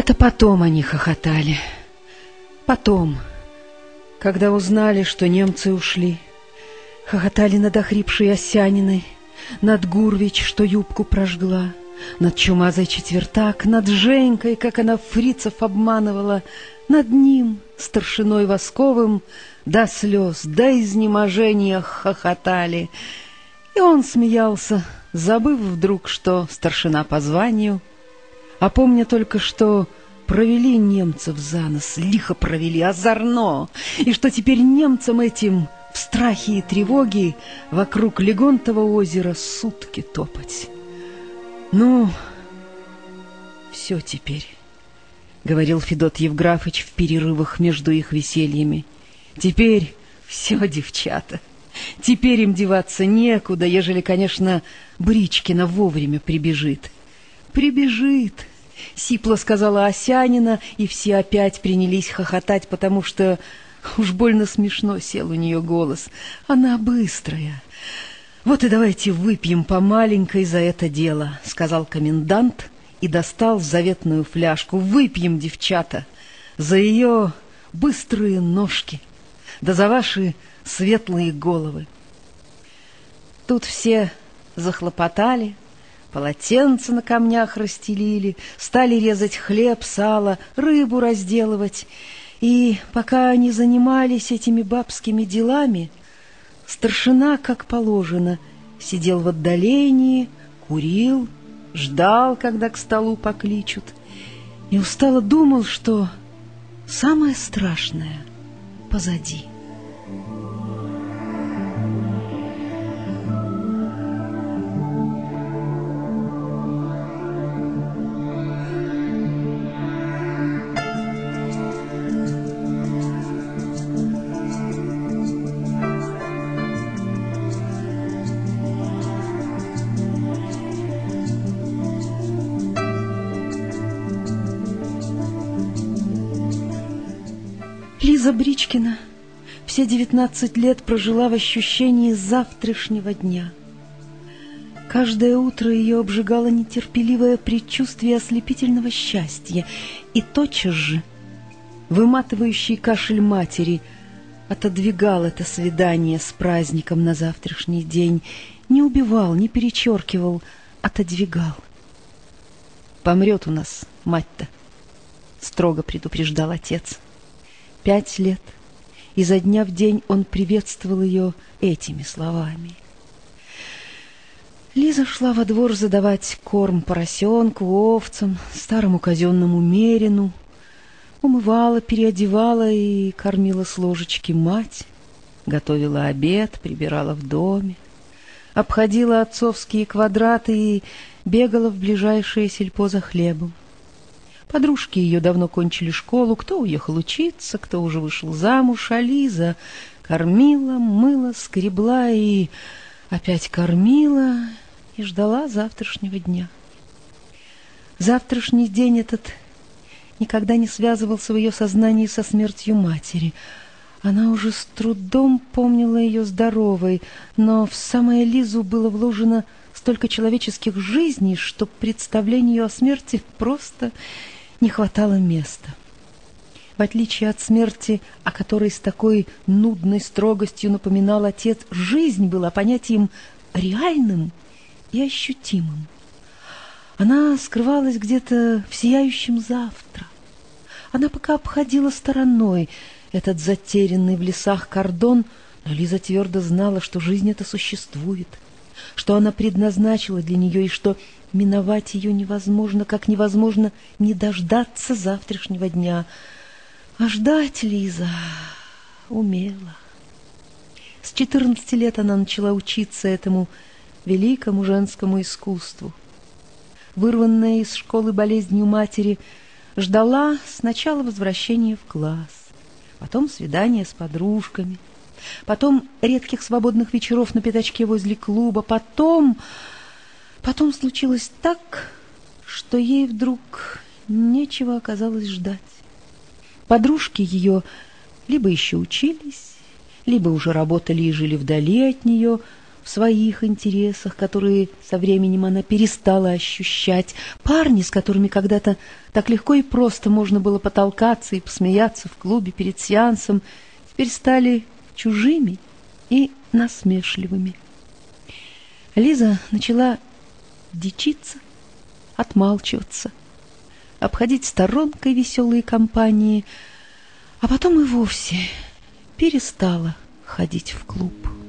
Это потом они хохотали. Потом, когда узнали, что немцы ушли. Хохотали над охрипшей Осяниной, над Гурвич, что юбку прожгла, над чумазой четвертак, над Женькой, как она фрицев обманывала, над ним, старшиной Восковым, до слез, до изнеможения хохотали. И он смеялся, забыв вдруг, что старшина по званию, а помня только, что провели немцев за нос, лихо провели, озорно, и что теперь немцам этим в страхе и тревоге вокруг Легонтова озера сутки топать. Ну, все теперь, — говорил Федот Евграфыч в перерывах между их весельями. Теперь все, девчата, теперь им деваться некуда, ежели, конечно, Бричкина вовремя прибежит. Прибежит, — сипло сказала Осянина, и все опять принялись хохотать, потому что Уж больно смешно сел у нее голос. Она быстрая. Вот и давайте выпьем по маленькой за это дело, сказал комендант и достал заветную фляжку. Выпьем, девчата, за ее быстрые ножки, да за ваши светлые головы. Тут все захлопотали, полотенца на камнях расстелили, стали резать хлеб, сало, рыбу разделывать — и пока они занимались этими бабскими делами, старшина, как положено, сидел в отдалении, курил, ждал, когда к столу покличут, и устало думал, что самое страшное позади. Лиза Бричкина все девятнадцать лет прожила в ощущении завтрашнего дня. Каждое утро ее обжигало нетерпеливое предчувствие ослепительного счастья, и тотчас же выматывающий кашель матери отодвигал это свидание с праздником на завтрашний день, не убивал, не перечеркивал, отодвигал. «Помрет у нас мать-то», — строго предупреждал отец пять лет, и за дня в день он приветствовал ее этими словами. Лиза шла во двор задавать корм поросенку, овцам, старому казенному мерину, умывала, переодевала и кормила с ложечки мать, готовила обед, прибирала в доме, обходила отцовские квадраты и бегала в ближайшее сельпо за хлебом. Подружки ее давно кончили школу, кто уехал учиться, кто уже вышел замуж, а Лиза кормила, мыла, скребла и опять кормила и ждала завтрашнего дня. Завтрашний день этот никогда не связывался в ее сознании со смертью матери. Она уже с трудом помнила ее здоровой, но в самое Лизу было вложено столько человеческих жизней, что представление о смерти просто не хватало места. В отличие от смерти, о которой с такой нудной строгостью напоминал отец, жизнь была понятием реальным и ощутимым. Она скрывалась где-то в сияющем завтра. Она пока обходила стороной этот затерянный в лесах кордон, но Лиза твердо знала, что жизнь эта существует, что она предназначила для нее и что Миновать ее невозможно, как невозможно не дождаться завтрашнего дня. А ждать Лиза умела. С четырнадцати лет она начала учиться этому великому женскому искусству. Вырванная из школы болезнью матери, ждала сначала возвращения в класс, потом свидания с подружками, потом редких свободных вечеров на пятачке возле клуба, потом Потом случилось так, что ей вдруг нечего оказалось ждать. Подружки ее либо еще учились, либо уже работали и жили вдали от нее, в своих интересах, которые со временем она перестала ощущать. Парни, с которыми когда-то так легко и просто можно было потолкаться и посмеяться в клубе перед сеансом, теперь стали чужими и насмешливыми. Лиза начала дичиться, отмалчиваться, обходить сторонкой веселые компании, а потом и вовсе перестала ходить в клуб.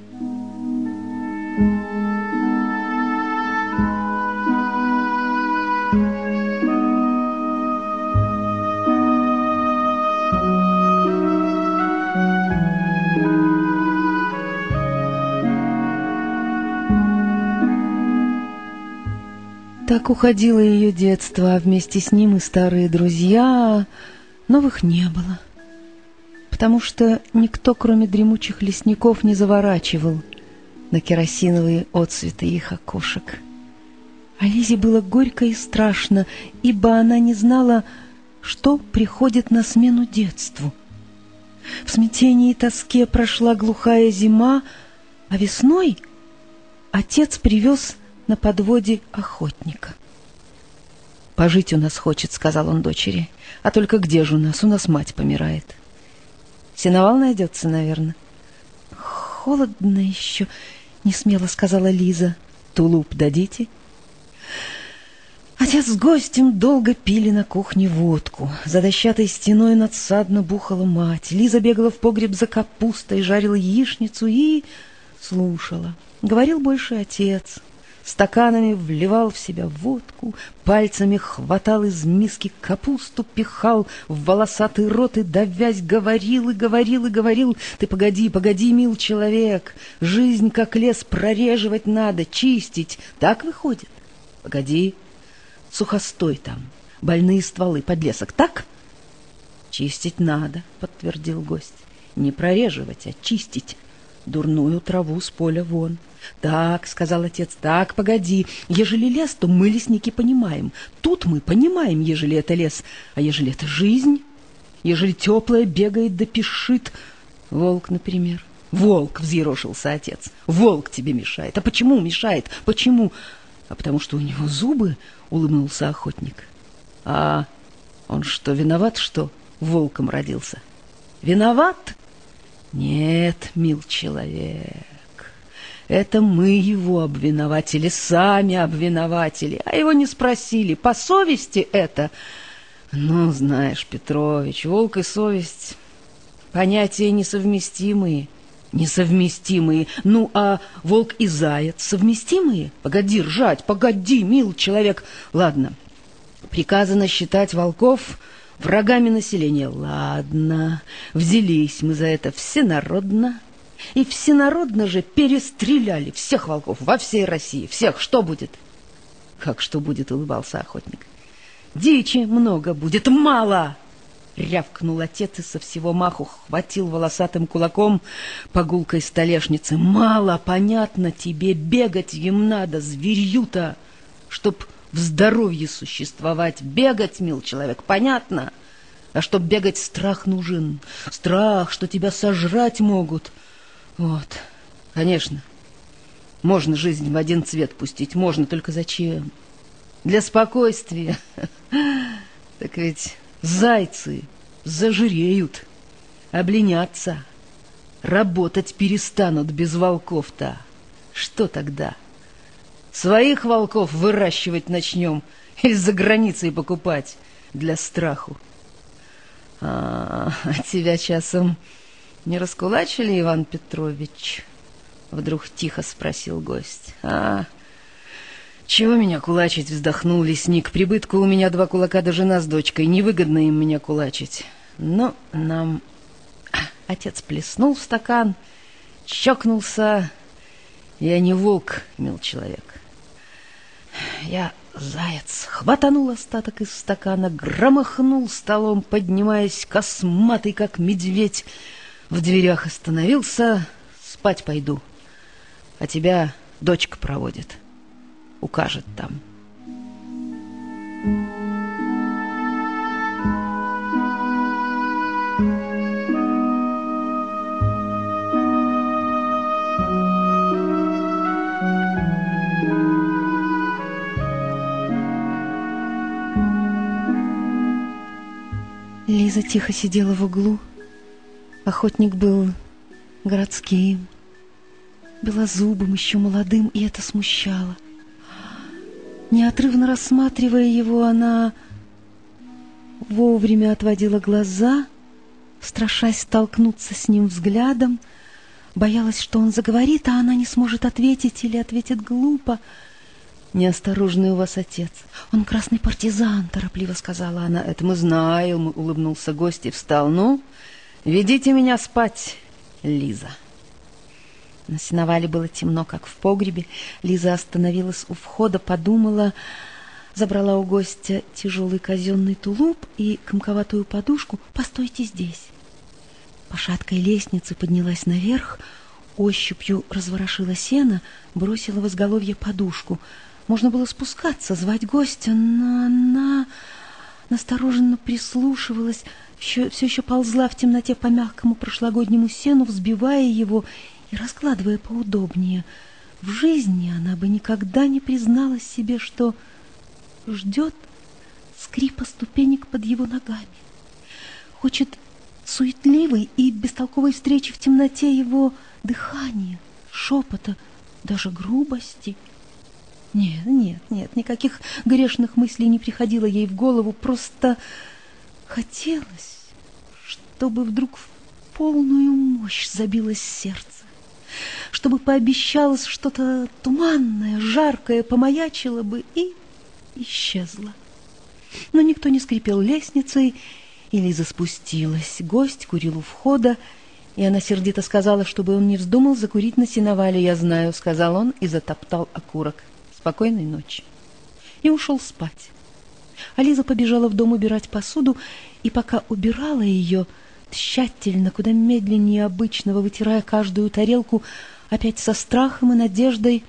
Так уходило ее детство, а вместе с ним и старые друзья. Новых не было, потому что никто, кроме дремучих лесников, не заворачивал на керосиновые отцветы их окошек. А Лизе было горько и страшно, ибо она не знала, что приходит на смену детству. В смятении и тоске прошла глухая зима, а весной отец привез на подводе охотника. «Пожить у нас хочет», — сказал он дочери. «А только где же у нас? У нас мать помирает». «Сеновал найдется, наверное». «Холодно еще», — несмело сказала Лиза. «Тулуп дадите?» Отец с гостем долго пили на кухне водку. За дощатой стеной надсадно бухала мать. Лиза бегала в погреб за капустой, жарила яичницу и слушала. Говорил больше отец стаканами вливал в себя водку, пальцами хватал из миски капусту, пихал в волосатый рот и давясь говорил и говорил и говорил. Ты погоди, погоди, мил человек, жизнь как лес прореживать надо, чистить. Так выходит? Погоди, сухостой там, больные стволы, подлесок, так? Чистить надо, подтвердил гость. Не прореживать, а чистить дурную траву с поля вон. «Так», — сказал отец, — «так, погоди. Ежели лес, то мы, лесники, понимаем. Тут мы понимаем, ежели это лес. А ежели это жизнь? Ежели теплое бегает да пишит? Волк, например». «Волк!» — взъерошился отец. «Волк тебе мешает. А почему мешает? Почему?» «А потому что у него зубы?» — улыбнулся охотник. «А он что, виноват, что волком родился?» «Виноват?» «Нет, мил человек». Это мы его обвинователи, сами обвинователи, а его не спросили, по совести это. Ну, знаешь, Петрович, волк и совесть — понятия несовместимые, несовместимые. Ну, а волк и заяц совместимые? Погоди ржать, погоди, мил человек. Ладно, приказано считать волков врагами населения. Ладно, взялись мы за это всенародно, и всенародно же перестреляли всех волков во всей России. Всех. Что будет? Как что будет, улыбался охотник. Дичи много будет, мало! Рявкнул отец и со всего маху хватил волосатым кулаком по гулкой столешнице. Мало, понятно тебе, бегать им надо, зверью-то, чтоб в здоровье существовать. Бегать, мил человек, понятно? А чтоб бегать, страх нужен. Страх, что тебя сожрать могут. Вот, конечно, можно жизнь в один цвет пустить, можно, только зачем? Для спокойствия. Так ведь зайцы зажиреют, обленятся, работать перестанут без волков-то. Что тогда? Своих волков выращивать начнем или за границей покупать для страху? А, а тебя часом не раскулачили, Иван Петрович? Вдруг тихо спросил гость. А, чего меня кулачить, вздохнул лесник. Прибытку у меня два кулака да жена с дочкой. Невыгодно им меня кулачить. Но нам... Отец плеснул в стакан, чокнулся. Я не волк, мил человек. Я заяц. Хватанул остаток из стакана, громохнул столом, поднимаясь косматый, как медведь, в дверях остановился, спать пойду. А тебя дочка проводит, укажет там. Лиза тихо сидела в углу, Охотник был городским, белозубым, еще молодым, и это смущало. Неотрывно рассматривая его, она вовремя отводила глаза, страшась столкнуться с ним взглядом, боялась, что он заговорит, а она не сможет ответить или ответит глупо. «Неосторожный у вас отец. Он красный партизан», — торопливо сказала она. «Это мы знаем», — улыбнулся гость и встал. «Ну, ведите меня спать, Лиза». На сеновале было темно, как в погребе. Лиза остановилась у входа, подумала, забрала у гостя тяжелый казенный тулуп и комковатую подушку. «Постойте здесь». По шаткой лестнице поднялась наверх, ощупью разворошила сено, бросила в изголовье подушку. Можно было спускаться, звать гостя, но она настороженно прислушивалась, все, все еще ползла в темноте по мягкому прошлогоднему сену, взбивая его и раскладывая поудобнее. В жизни она бы никогда не призналась себе, что ждет скрипа ступенек под его ногами. Хочет суетливой и бестолковой встречи в темноте его дыхания, шепота, даже грубости. Нет, нет, нет, никаких грешных мыслей не приходило ей в голову, просто хотелось, чтобы вдруг в полную мощь забилось сердце чтобы пообещалось что-то туманное, жаркое, помаячило бы и исчезло. Но никто не скрипел лестницей, и Лиза спустилась. Гость курил у входа, и она сердито сказала, чтобы он не вздумал закурить на сеновале. «Я знаю», — сказал он и затоптал окурок. «Спокойной ночи». И ушел спать. А Лиза побежала в дом убирать посуду, и пока убирала ее, тщательно, куда медленнее обычного, вытирая каждую тарелку, опять со страхом и надеждой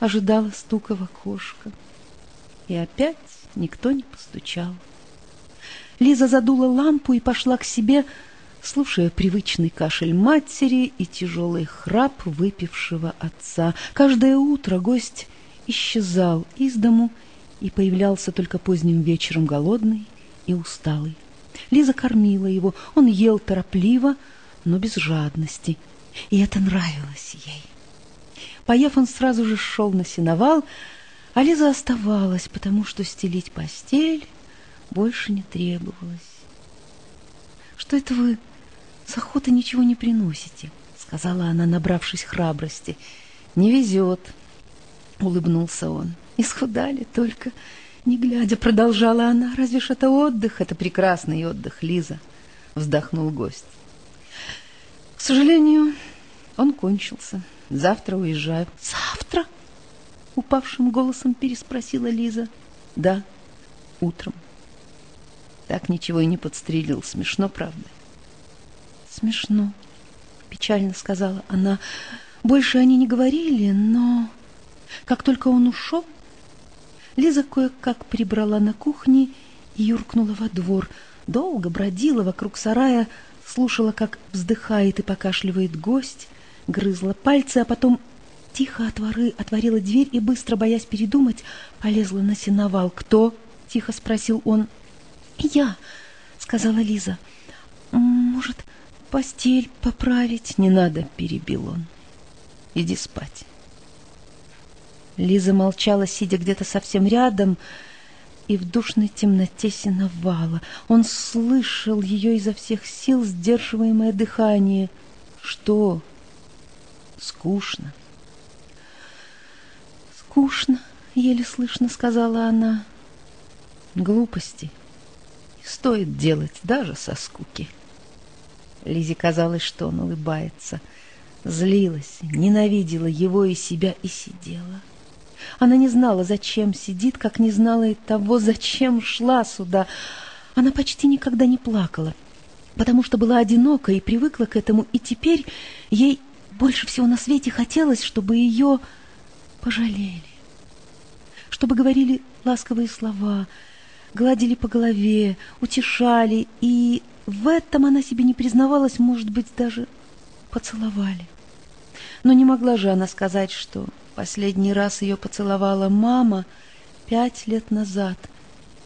ожидала стука в окошко. И опять никто не постучал. Лиза задула лампу и пошла к себе, слушая привычный кашель матери и тяжелый храп выпившего отца. Каждое утро гость исчезал из дому и появлялся только поздним вечером голодный и усталый. Лиза кормила его, он ел торопливо, но без жадности, и это нравилось ей. Поев, он сразу же шел на сеновал, а Лиза оставалась, потому что стелить постель больше не требовалось. «Что это вы с охоты ничего не приносите?» — сказала она, набравшись храбрости. «Не везет», — улыбнулся он. «Исхудали только». Не глядя, продолжала она. Разве ж это отдых? Это прекрасный отдых, Лиза. Вздохнул гость. К сожалению, он кончился. Завтра уезжаю. Завтра? Упавшим голосом переспросила Лиза. Да, утром. Так ничего и не подстрелил. Смешно, правда? Смешно, печально сказала она. Больше они не говорили, но как только он ушел, Лиза кое-как прибрала на кухне и юркнула во двор. Долго бродила вокруг сарая, слушала, как вздыхает и покашливает гость, грызла пальцы, а потом тихо отворы, отворила дверь и, быстро боясь передумать, полезла на сеновал. «Кто?» — тихо спросил он. «Я», — сказала Лиза. «Может, постель поправить?» «Не надо», — перебил он. «Иди спать». Лиза молчала, сидя где-то совсем рядом, и в душной темноте сеновала. Он слышал ее изо всех сил сдерживаемое дыхание. Что? Скучно. Скучно, еле слышно сказала она. Глупости. Стоит делать даже со скуки. Лизе казалось, что он улыбается. Злилась, ненавидела его и себя и сидела. Она не знала, зачем сидит, как не знала и того, зачем шла сюда. Она почти никогда не плакала, потому что была одинока и привыкла к этому, и теперь ей больше всего на свете хотелось, чтобы ее пожалели, чтобы говорили ласковые слова, гладили по голове, утешали, и в этом она себе не признавалась, может быть, даже поцеловали. Но не могла же она сказать, что Последний раз ее поцеловала мама пять лет назад,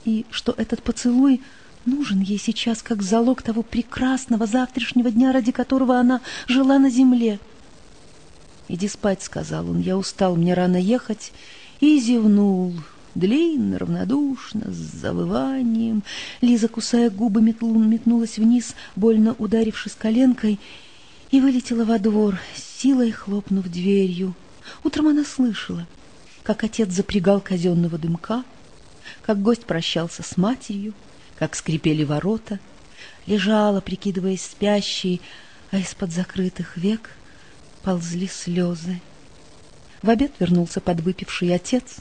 и что этот поцелуй нужен ей сейчас как залог того прекрасного завтрашнего дня, ради которого она жила на земле. «Иди спать», — сказал он, — «я устал, мне рано ехать», и зевнул, длинно, равнодушно, с завыванием. Лиза, кусая губы, метнулась вниз, больно ударившись коленкой, и вылетела во двор, силой хлопнув дверью. Утром она слышала, как отец запрягал казенного дымка, как гость прощался с матерью, как скрипели ворота, лежала, прикидываясь спящей, а из-под закрытых век ползли слезы. В обед вернулся подвыпивший отец.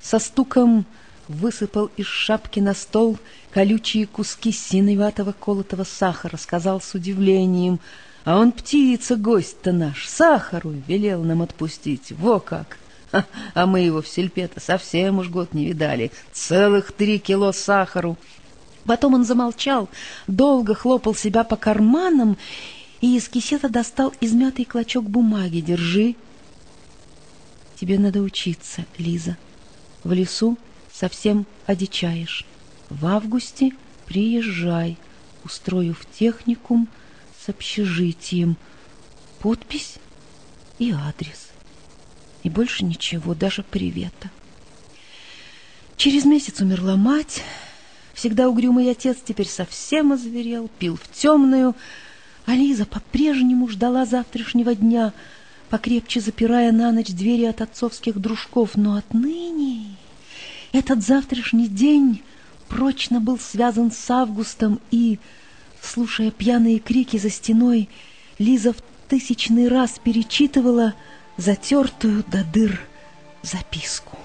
Со стуком высыпал из шапки на стол колючие куски синеватого колотого сахара, сказал с удивлением, «А он птица, гость-то наш, сахару велел нам отпустить, во как!» А мы его в сельпе-то совсем уж год не видали, целых три кило сахару. Потом он замолчал, долго хлопал себя по карманам и из кисета достал измятый клочок бумаги. «Держи». «Тебе надо учиться, Лиза. В лесу совсем одичаешь. В августе приезжай. Устрою в техникум с общежитием. Подпись и адрес. И больше ничего, даже привета». Через месяц умерла мать. Всегда угрюмый отец теперь совсем озверел, пил в темную, а Лиза по-прежнему ждала завтрашнего дня, покрепче запирая на ночь двери от отцовских дружков. Но отныне этот завтрашний день прочно был связан с августом, и, слушая пьяные крики за стеной, Лиза в тысячный раз перечитывала затертую до дыр записку.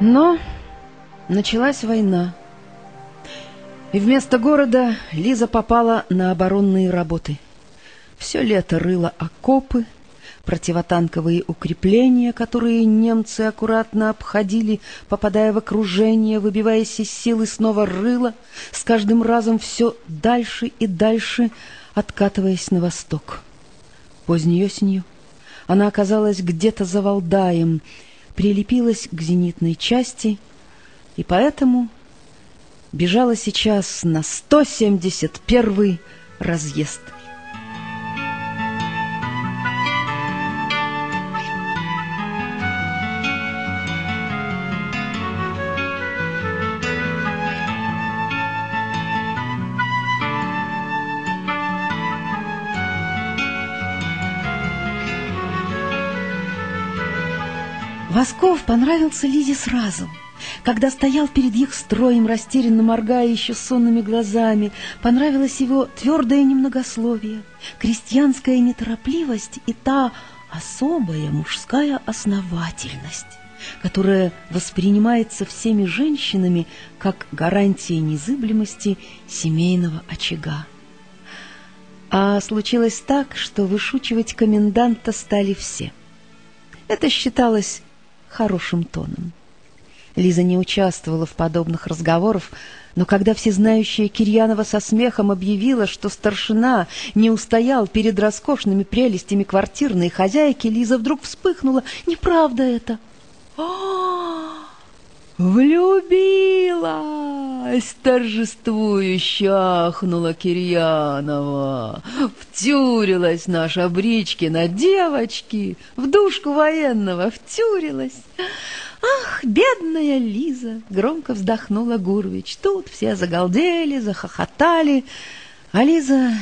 Но началась война. И вместо города Лиза попала на оборонные работы. Все лето рыла окопы, противотанковые укрепления, которые немцы аккуратно обходили, попадая в окружение, выбиваясь из сил снова рыла, с каждым разом все дальше и дальше откатываясь на восток. Поздней осенью она оказалась где-то за Валдаем, прилепилась к зенитной части и поэтому бежала сейчас на 171 разъезд. Понравился Лизе сразу, когда стоял перед их строем, растерянно моргая еще сонными глазами. Понравилось его твердое немногословие, крестьянская неторопливость и та особая мужская основательность, которая воспринимается всеми женщинами как гарантия незыблемости семейного очага. А случилось так, что вышучивать коменданта стали все. Это считалось хорошим тоном. Лиза не участвовала в подобных разговорах, но когда всезнающая Кирьянова со смехом объявила, что старшина не устоял перед роскошными прелестями квартирной хозяйки, Лиза вдруг вспыхнула. «Неправда это!» «А-а-а!» «Влюбилась!» — торжествующе ахнула Кирьянова. «Втюрилась наша Бричкина, девочки! В душку военного втюрилась!» «Ах, бедная Лиза!» — громко вздохнула Гурвич. Тут все загалдели, захохотали, а Лиза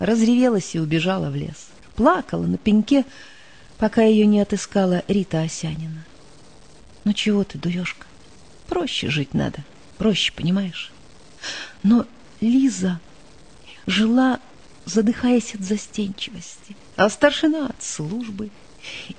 разревелась и убежала в лес. Плакала на пеньке, пока ее не отыскала Рита Осянина. «Ну чего ты, дуешка?» Проще жить надо, проще, понимаешь? Но Лиза жила, задыхаясь от застенчивости, а старшина от службы.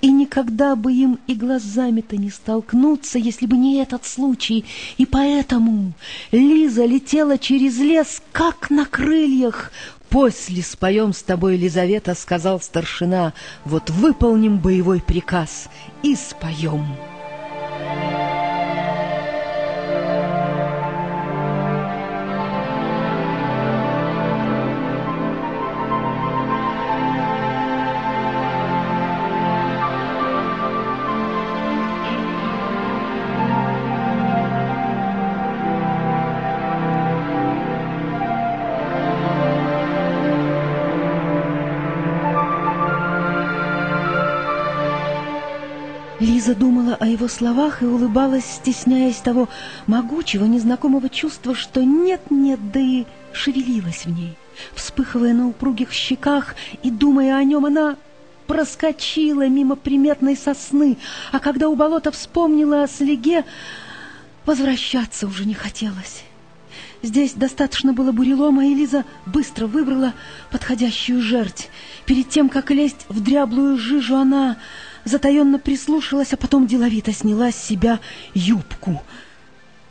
и никогда бы им и глазами-то не столкнуться, если бы не этот случай. И поэтому Лиза летела через лес, как на крыльях. «После споем с тобой, Елизавета», — сказал старшина, — «вот выполним боевой приказ и споем». Словах и улыбалась, стесняясь того могучего, незнакомого чувства, что нет-нет, да и шевелилась в ней. Вспыхивая на упругих щеках и думая о нем, она проскочила мимо приметной сосны, а когда у болота вспомнила о слеге, возвращаться уже не хотелось. Здесь достаточно было бурелома, и Лиза быстро выбрала подходящую жерть. Перед тем, как лезть в дряблую жижу, она затаенно прислушалась, а потом деловито сняла с себя юбку.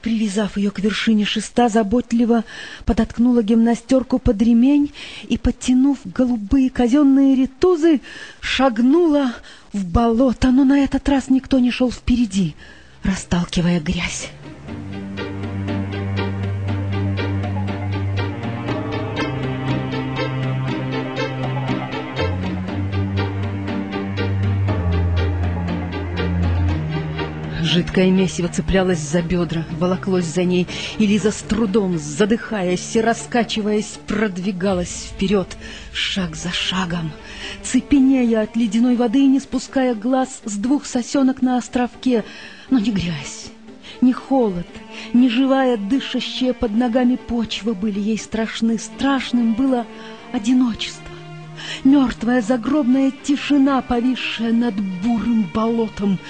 Привязав ее к вершине шеста, заботливо подоткнула гимнастерку под ремень и, подтянув голубые казенные ритузы, шагнула в болото, но на этот раз никто не шел впереди, расталкивая грязь. Жидкое месиво цеплялось за бедра, волоклось за ней, и Лиза с трудом, задыхаясь и раскачиваясь, продвигалась вперед, шаг за шагом, цепенея от ледяной воды и не спуская глаз с двух сосенок на островке. Но не грязь, ни холод, ни живая, дышащая под ногами почва были ей страшны. Страшным было одиночество. Мертвая загробная тишина, повисшая над бурым болотом —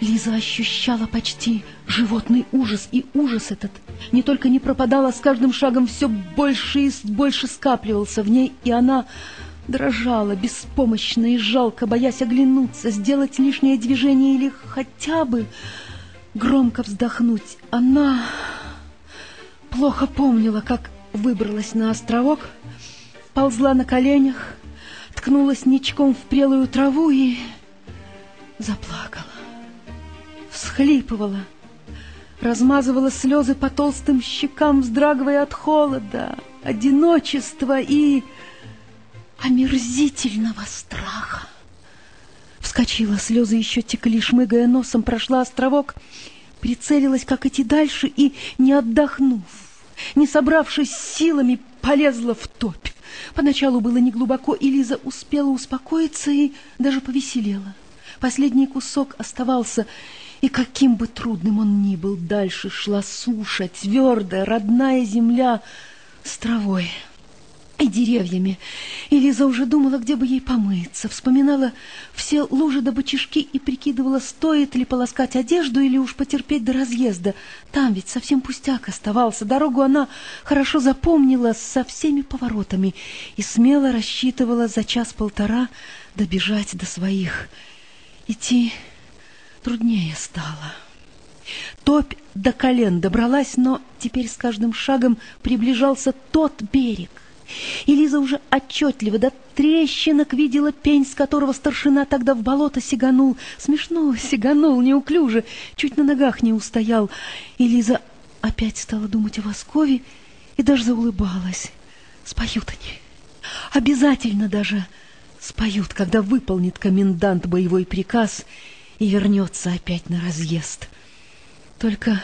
Лиза ощущала почти животный ужас, и ужас этот не только не пропадал, а с каждым шагом все больше и больше скапливался в ней, и она дрожала, беспомощно и жалко, боясь оглянуться, сделать лишнее движение или хотя бы громко вздохнуть. Она плохо помнила, как выбралась на островок, ползла на коленях, ткнулась ничком в прелую траву и заплакала всхлипывала, размазывала слезы по толстым щекам, вздрагивая от холода, одиночества и омерзительного страха. Вскочила, слезы еще текли, шмыгая носом, прошла островок, прицелилась, как идти дальше, и, не отдохнув, не собравшись силами, полезла в топь. Поначалу было неглубоко, и Лиза успела успокоиться и даже повеселела. Последний кусок оставался, и каким бы трудным он ни был, дальше шла суша, твердая, родная земля с травой и деревьями. И Лиза уже думала, где бы ей помыться, вспоминала все лужи до бочишки и прикидывала, стоит ли полоскать одежду или уж потерпеть до разъезда. Там ведь совсем пустяк оставался. Дорогу она хорошо запомнила со всеми поворотами и смело рассчитывала за час-полтора добежать до своих. Идти труднее стало. Топь до колен добралась, но теперь с каждым шагом приближался тот берег. И Лиза уже отчетливо до трещинок видела пень, с которого старшина тогда в болото сиганул. Смешно сиганул, неуклюже, чуть на ногах не устоял. И Лиза опять стала думать о Воскове и даже заулыбалась. Споют они. Обязательно даже споют, когда выполнит комендант боевой приказ — и вернется опять на разъезд. Только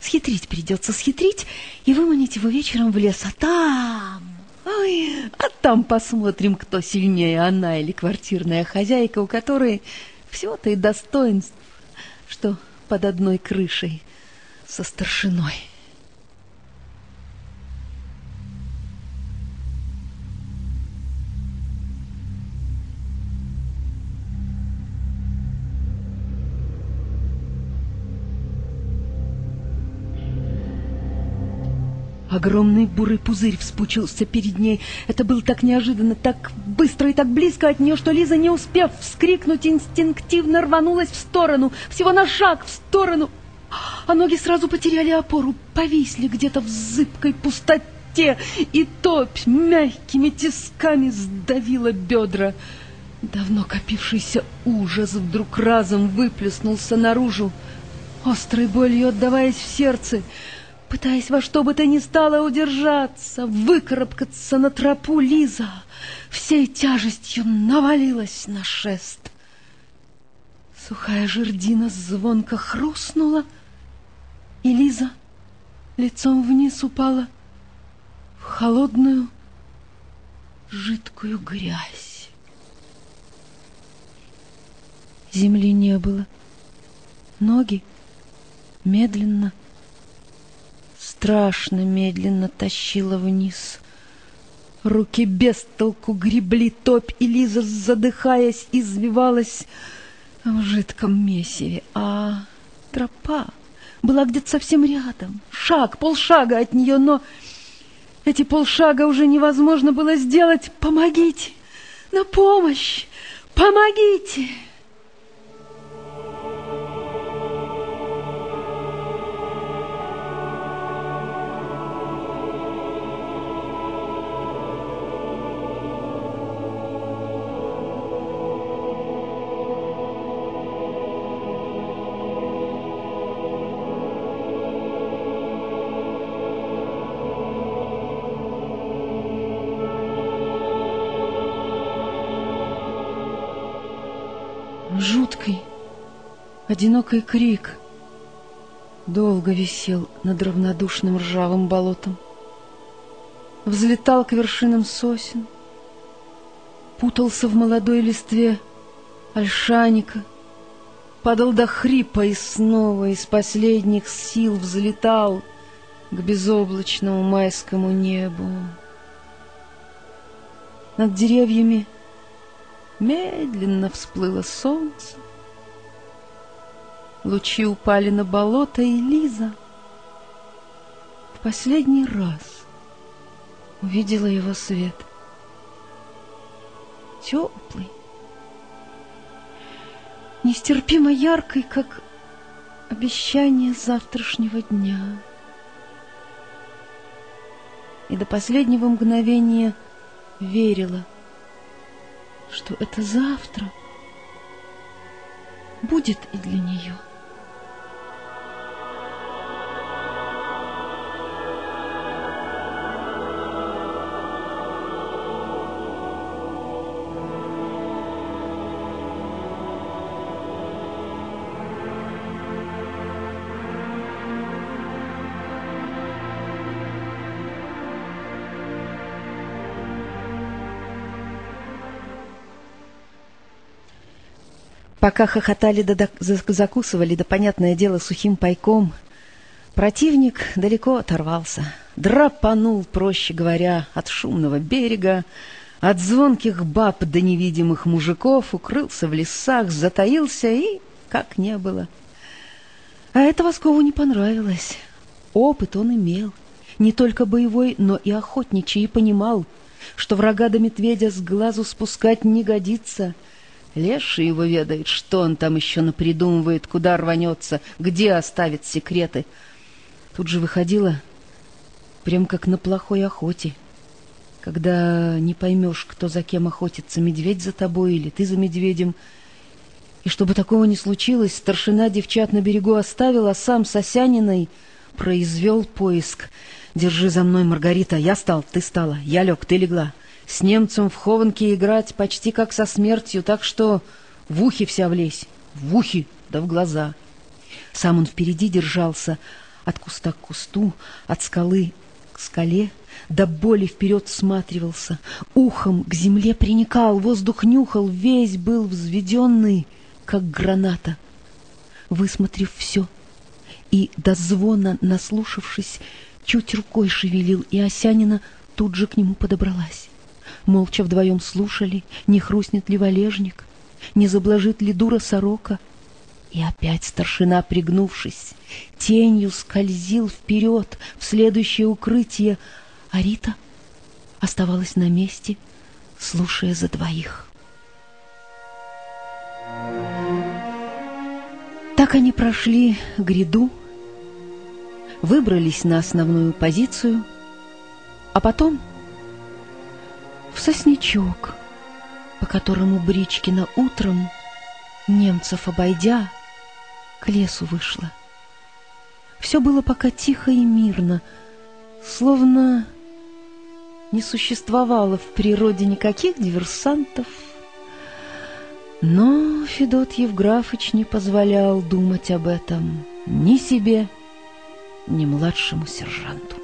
схитрить придется, схитрить и выманить его вечером в лес. А там... Ой, а там посмотрим, кто сильнее, она или квартирная хозяйка, у которой всего-то и достоинств, что под одной крышей со старшиной. Огромный бурый пузырь вспучился перед ней. Это было так неожиданно, так быстро и так близко от нее, что Лиза, не успев вскрикнуть, инстинктивно рванулась в сторону, всего на шаг в сторону. А ноги сразу потеряли опору, повисли где-то в зыбкой пустоте, и топь мягкими тисками сдавила бедра. Давно копившийся ужас вдруг разом выплеснулся наружу, острой болью отдаваясь в сердце — пытаясь во что бы то ни стало удержаться, выкарабкаться на тропу Лиза, всей тяжестью навалилась на шест. Сухая жердина звонко хрустнула, и Лиза лицом вниз упала в холодную жидкую грязь. Земли не было. Ноги медленно страшно медленно тащила вниз. Руки без толку гребли топь, и Лиза, задыхаясь, извивалась в жидком месиве. А тропа была где-то совсем рядом, шаг, полшага от нее, но эти полшага уже невозможно было сделать. Помогите! На помощь! Помогите! Одинокий крик долго висел над равнодушным ржавым болотом. Взлетал к вершинам сосен, путался в молодой листве ольшаника, падал до хрипа и снова из последних сил взлетал к безоблачному майскому небу. Над деревьями Медленно всплыло солнце. Лучи упали на болото, и Лиза в последний раз увидела его свет. Теплый, нестерпимо яркий, как обещание завтрашнего дня. И до последнего мгновения верила — что это завтра будет и для нее. Пока хохотали да закусывали, да, понятное дело, сухим пайком, противник далеко оторвался, драпанул, проще говоря, от шумного берега, от звонких баб до невидимых мужиков, укрылся в лесах, затаился и как не было. А это Воскову не понравилось. Опыт он имел, не только боевой, но и охотничий, и понимал, что врага до медведя с глазу спускать не годится — Леший его ведает, что он там еще напридумывает, куда рванется, где оставит секреты. Тут же выходило, прям как на плохой охоте, когда не поймешь, кто за кем охотится, медведь за тобой или ты за медведем. И чтобы такого не случилось, старшина девчат на берегу оставил, а сам с Осяниной произвел поиск. «Держи за мной, Маргарита, я стал, ты стала, я лег, ты легла». С немцем в хованке играть почти как со смертью, так что в ухи вся влезь, в ухи да в глаза. Сам он впереди держался, от куста к кусту, от скалы к скале, до боли вперед всматривался, ухом к земле приникал, воздух нюхал, весь был взведенный, как граната. Высмотрев все и до звона наслушавшись, чуть рукой шевелил, и Осянина тут же к нему подобралась. Молча вдвоем слушали, не хрустнет ли валежник, не заблажит ли дура сорока. И опять старшина, пригнувшись, тенью скользил вперед в следующее укрытие, а Рита оставалась на месте, слушая за двоих. Так они прошли гряду, выбрались на основную позицию, а потом в сосничок, по которому Бричкина утром, немцев обойдя, к лесу вышла. Все было пока тихо и мирно, словно не существовало в природе никаких диверсантов. Но Федот Евграфыч не позволял думать об этом ни себе, ни младшему сержанту.